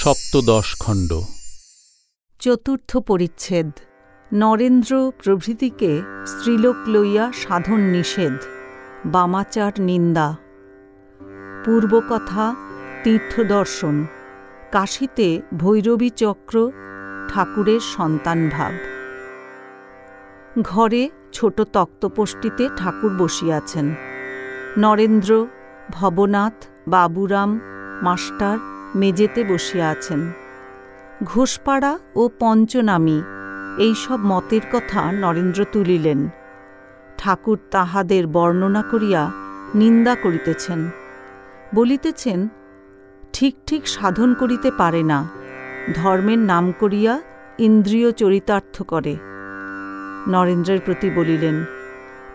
সপ্তদশ খণ্ড। চতুর্থ পরিচ্ছেদ। নরেন্দ্র প্রভৃতিকে স্ত্রীলোক লইয়া সাধন নিষেধ। বামাচার নিন্দা। পূর্বকথা, তীর্থদর্শন। কাশীতে ভৈরবী চক্র, ঠাকুরের সন্তানভাব ঘরে ছোট তক্তপোষ্টিতে ঠাকুর বসিয়াছেন। নরেন্দ্র, ভবনাথ, বাবুরাম, মাস্টার মেজেতে বসিয়া আছেন। ঘোষপাড়া ও পঞ্চনামী এইসব মতের কথা নরেন্দ্র তুলিলেন। ঠাকুর তাহাদের বর্ণনা করিয়া নিন্দা করিতেছেন। বলিতেছেন, ঠিক ঠিক সাধন করিতে পারে না। ধর্মের নাম করিয়া ইন্দ্রিয় চরিতার্থ করে। নরেন্দ্রের প্রতি বলিলেন,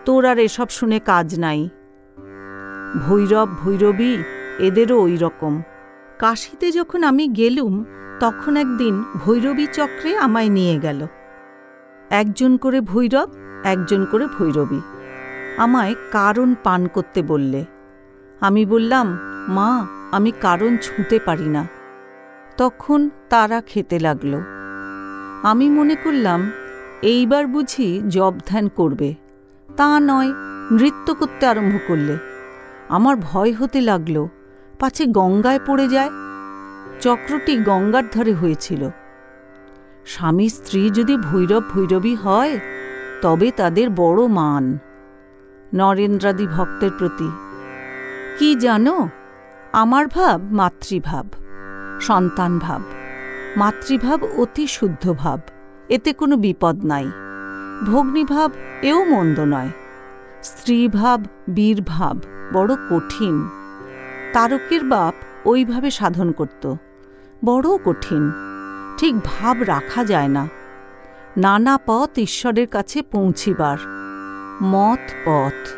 তোর আর এসব শুনে কাজ নাই। ভৈরব, ভৈরবী, এদেরও ওই রকম কাশিতে যখন আমি গেলুম, তখন একদিন ভৈরবী চক্রে আমায় নিয়ে গেল। একজন করে ভৈরব, একজন করে ভৈরবী। আমায় কারণ পান করতে বললে। আমি বললাম, মা, আমি কারণ ছুঁতে পারি না। তখন তারা খেতে লাগল। আমি মনে করলাম, এইবার বুঝি জব ধ্যান করবে। তা নয়, নৃত্য করতে আরম্ভ করলে। আমার ভয় হতে লাগল। পাছে গঙ্গায় পড়ে যায়। চক্রটি গঙ্গার ধারে হয়েছিল। স্বামী স্ত্রী যদি ভৈরব ভৈরবী হয়, তবে তাদের বড় মান। নরেন্দ্রাদি ভক্তের প্রতি, কি জানো? আমার ভাব মাতৃভাব, সন্তান ভাব। মাতৃভাব অতি শুদ্ধ ভাব, এতে কোনো বিপদ নাই। ভগ্নীভাব এও মন্দ নয়। স্ত্রীভাব বীরভাব বড় কঠিন। তারকের বাপ ওইভাবে সাধন করত। বড় কঠিন, ঠিক ভাব রাখা যায় না। নানা পথ ঈশ্বরের কাছে পৌঁছিবার, মত পথ।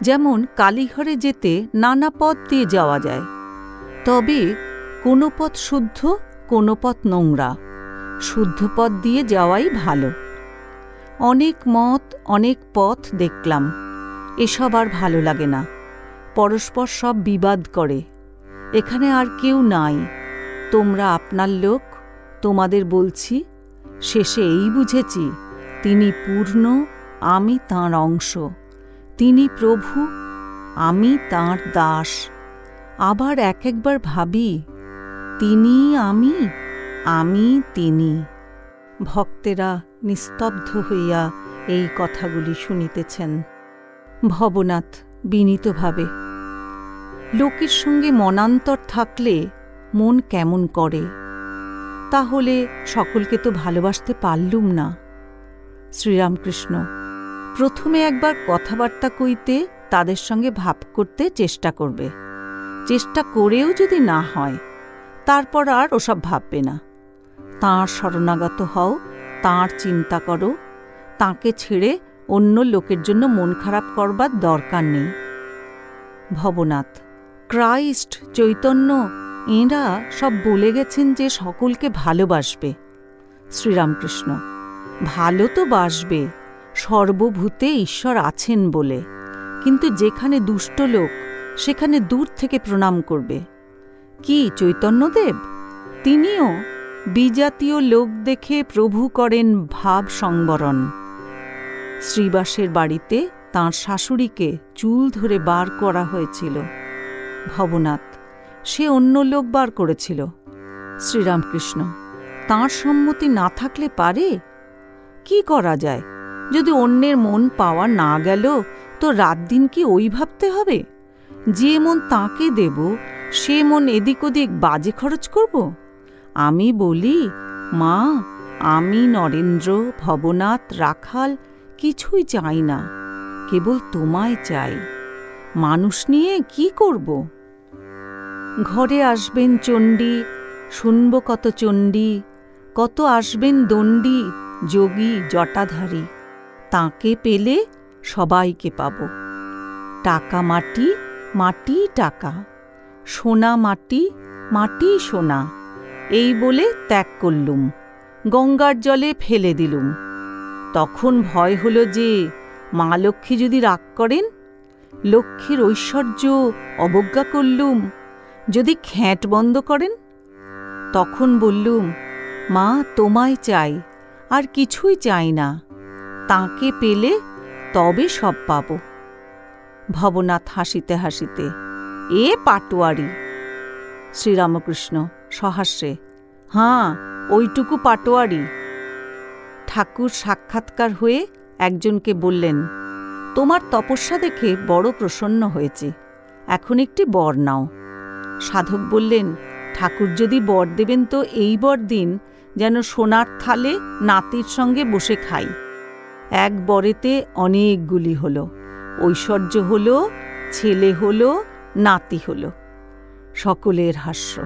যেমন কালীঘরে যেতে নানা পথ দিয়ে যাওয়া যায়, তবে কোনো পথ শুদ্ধ, কোনো পথ নোংরা। শুদ্ধ পথ দিয়ে যাওয়াই ভালো। অনেক মত, অনেক পথ দেখলাম, এসব আর ভালো লাগে না। পরস্পর সব বিবাদ করে। এখানে আর কেউ নাই। তোমরা আপনার লোক, তোমাদের বলছি, শেষে এই বুঝেছি, তিনি পূর্ণ, আমি তাঁর অংশ। তিনি প্রভু, আমি তাঁর দাস। আবার এক একবার ভাবি, তিনি আমি আমি তিনি। ভক্তেরা নিস্তব্ধ হইয়া এই কথাগুলি শুনিতেছেন। ভবনাথ বিনীতভাবে লোকের সঙ্গে মনান্তর থাকলে মন কেমন করে? তাহলে সকলকে তো ভালোবাসতে পারলুম না। শ্রীরামকৃষ্ণ, প্রথমে একবার কথাবার্তা কইতে তাদের সঙ্গে ভাব করতে চেষ্টা করবে। চেষ্টা করেও যদি না হয়, তারপর আর ওসব ভাববে না। তাঁর শরণাগত হও, তাঁর চিন্তা করো। তাকে ছেড়ে অন্য লোকের জন্য মন খারাপ করবার দরকার নেই। ভবনাথ ক্রাইস্ট, চৈতন্য, এঁরা সব বলে গেছেন যে সকলকে ভালোবাসবে। শ্রীরামকৃষ্ণ, ভালো তো বাসবে, সর্বভূতে ঈশ্বর আছেন বলে। কিন্তু যেখানে দুষ্ট লোক, সেখানে দূর থেকে প্রণাম করবে। কি চৈতন্যদেব? তিনিও বিজাতীয় লোক দেখে প্রভু করেন ভাব সংবরণ। শ্রীবাসের বাড়িতে তাঁর শাশুড়িকে চুল ধরে বার করা হয়েছিল। ভবনাথ। সে অন্য লোক বার করেছিল। শ্রীরামকৃষ্ণ, তাঁর সম্মতি না থাকলে পারে? কি করা যায়? যদি অন্যের মন পাওয়া না গেল, তো রাত দিন কি ওই ভাবতে হবে? যে মন তাকে দেব, সে মন এদিক ওদিক বাজে খরচ করব? আমি বলি, মা, আমি নরেন্দ্র, ভবনাথ, রাখাল কিছুই চাই না, কেবল তোমায় চাই। মানুষ নিয়ে কি করব? ঘরে আসবেন চণ্ডী, শুনব কত চণ্ডী, কত আসবেন দণ্ডী, যোগী, জটাধারী। তাকে পেলে সবাইকে পাব। টাকা মাটি মাটি টাকা। সোনা মাটি মাটি সোনা। এই বলে ত্যাগ করলুম। গঙ্গার জলে ফেলে দিলুম। তখন ভয় হল যে, মা লক্ষ্মী যদি রাগ করেন, লক্ষ্মীর ঐশ্বর্য অবজ্ঞা করলুম। যদি খ্যাঁট বন্ধ করেন? তখন বললুম, মা, তোমায় চাই, আর কিছুই চাই না। তাকে পেলে তবে সব পাব। ভবনাথ হাসিতে হাসিতে, এ পাটোয়ারি। শ্রীরামকৃষ্ণ সহাস্যে, হাঁ, ওইটুকু পাটোয়ারি। ঠাকুর সাক্ষাৎকার হয়ে একজনকে বললেন, তোমার তপস্যা দেখে বড় প্রসন্ন হয়েছে। এখন একটি বর নাও। সাধক বললেন, ঠাকুর যদি বর দেবেন তো এই বর দিন, যেন সোনার থালে নাতির সঙ্গে বসে খাই। এক বরেতে অনেকগুলি হল। ঐশ্বর্য হল, ছেলে হলো, নাতি হলো। সকলের হাস্য।